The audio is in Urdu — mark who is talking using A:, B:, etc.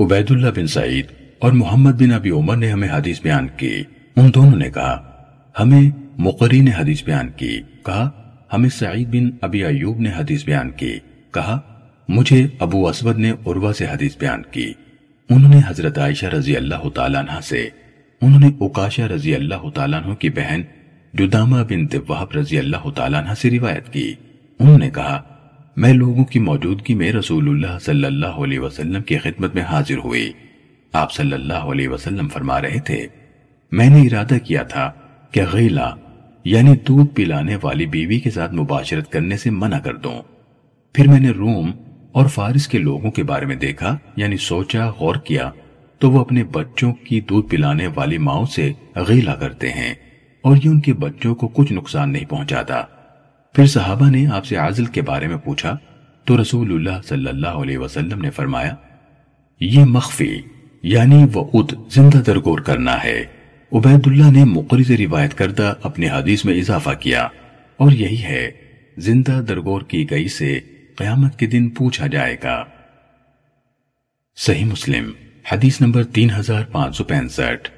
A: عبید اللہ بن سعید اور محمد بن ابی عمر نے ہمیں حدیث بیان کی۔ ان دونوں نے کہا، ہمیں مقری نے حدیث بیان کی۔ کہا، ہمیں سعید بن ابی ایوب نے حدیث بیان کی۔ کہا، مجھے ابو اسود نے عروہ سے حدیث بیان کی۔ انہوں نے حضرت عائشہ رضی اللہ تعالیٰ عنہ سے، انہوں نے اکاشہ رضی اللہ تعالیٰ عنہ کی بہن جدامہ بن وحب رضی اللہ تعالیٰ عنہ سے روایت کی۔ انہوں نے کہا میں لوگوں کی موجودگی میں رسول اللہ صلی اللہ علیہ وسلم کی خدمت میں حاضر ہوئی۔ آپ صلی اللہ علیہ وسلم فرما رہے تھے، میں نے ارادہ کیا تھا کہ غیلہ یعنی دودھ پلانے والی بیوی کے ساتھ مباشرت کرنے سے منع کر دوں۔ پھر میں نے روم اور فارس کے لوگوں کے بارے میں دیکھا یعنی سوچا، غور کیا تو وہ اپنے بچوں کی دودھ پلانے والی ماؤں سے غیلہ کرتے ہیں اور یہ ان کے بچوں کو کچھ نقصان نہیں پہنچاتا۔ پھر صحابہ نے آپ سے عازل کے بارے میں پوچھا، تو رسول اللہ صلی اللہ علیہ وسلم نے فرمایا، یہ مخفی یعنی وہ اد زندہ درگور کرنا ہے۔ عبید اللہ نے مقری روایت کردہ اپنے حدیث میں اضافہ کیا، اور یہی ہے، زندہ درگور کی گئی سے قیامت کے دن پوچھا جائے گا۔ صحیح مسلم، حدیث نمبر تین ہزار پانچ سو پینسٹھ۔